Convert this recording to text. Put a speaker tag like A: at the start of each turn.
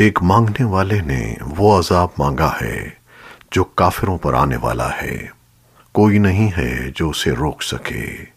A: एक मांगने वाले ने वो अजाब मांगा है, जो काफिरों पर आने वाला है। कोई नहीं है जो उसे रोक सके।